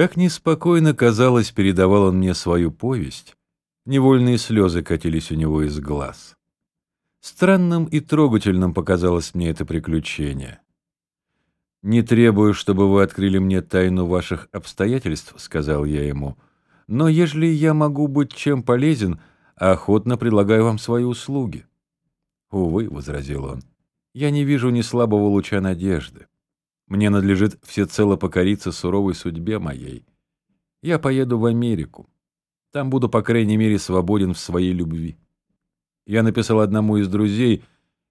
Как неспокойно, казалось, передавал он мне свою повесть, невольные слезы катились у него из глаз. Странным и трогательным показалось мне это приключение. «Не требую, чтобы вы открыли мне тайну ваших обстоятельств», — сказал я ему, — «но ежели я могу быть чем полезен, охотно предлагаю вам свои услуги». «Увы», — возразил он, — «я не вижу ни слабого луча надежды. Мне надлежит всецело покориться суровой судьбе моей. Я поеду в Америку. Там буду, по крайней мере, свободен в своей любви. Я написал одному из друзей,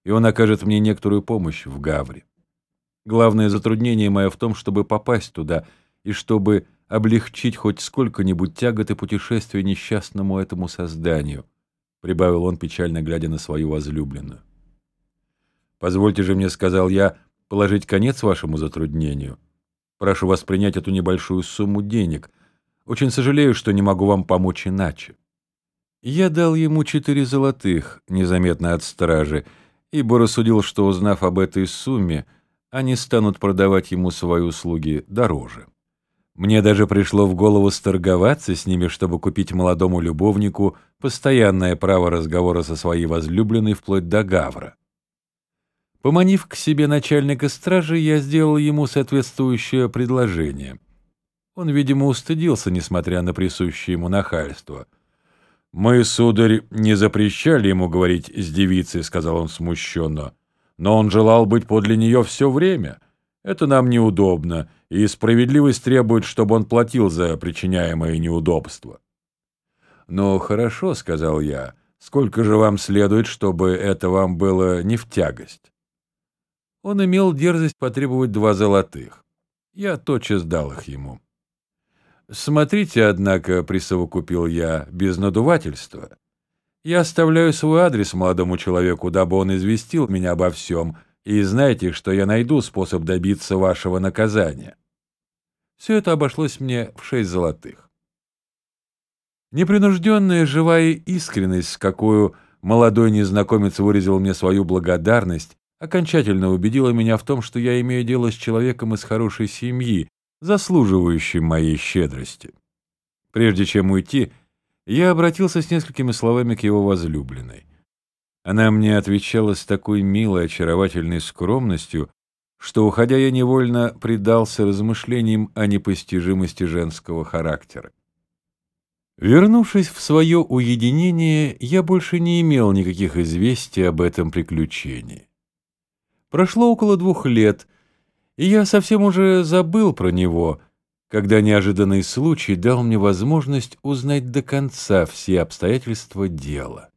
и он окажет мне некоторую помощь в Гавре. Главное затруднение мое в том, чтобы попасть туда и чтобы облегчить хоть сколько-нибудь тяготы путешествия несчастному этому созданию, прибавил он, печально глядя на свою возлюбленную. «Позвольте же мне, — сказал я, — положить конец вашему затруднению. Прошу вас принять эту небольшую сумму денег. Очень сожалею, что не могу вам помочь иначе. Я дал ему четыре золотых, незаметно от стражи, ибо рассудил, что, узнав об этой сумме, они станут продавать ему свои услуги дороже. Мне даже пришло в голову сторговаться с ними, чтобы купить молодому любовнику постоянное право разговора со своей возлюбленной вплоть до Гавра. Поманив к себе начальника стражи, я сделал ему соответствующее предложение. Он, видимо, устыдился, несмотря на присущее ему нахальство. «Мы, сударь, не запрещали ему говорить с девицей», — сказал он смущенно. «Но он желал быть подле нее все время. Это нам неудобно, и справедливость требует, чтобы он платил за причиняемое неудобство». «Ну, хорошо», — сказал я. «Сколько же вам следует, чтобы это вам было не в тягость?» Он имел дерзость потребовать два золотых. Я тотчас дал их ему. «Смотрите, однако», — присовокупил я, — «без надувательства. Я оставляю свой адрес молодому человеку, дабы он известил меня обо всем, и знаете, что я найду способ добиться вашего наказания». Все это обошлось мне в шесть золотых. Непринужденная живая искренность, с какую молодой незнакомец выразил мне свою благодарность, окончательно убедила меня в том, что я имею дело с человеком из хорошей семьи, заслуживающим моей щедрости. Прежде чем уйти, я обратился с несколькими словами к его возлюбленной. Она мне отвечала с такой милой, очаровательной скромностью, что, уходя, я невольно предался размышлениям о непостижимости женского характера. Вернувшись в свое уединение, я больше не имел никаких известий об этом приключении. Прошло около двух лет, и я совсем уже забыл про него, когда неожиданный случай дал мне возможность узнать до конца все обстоятельства дела.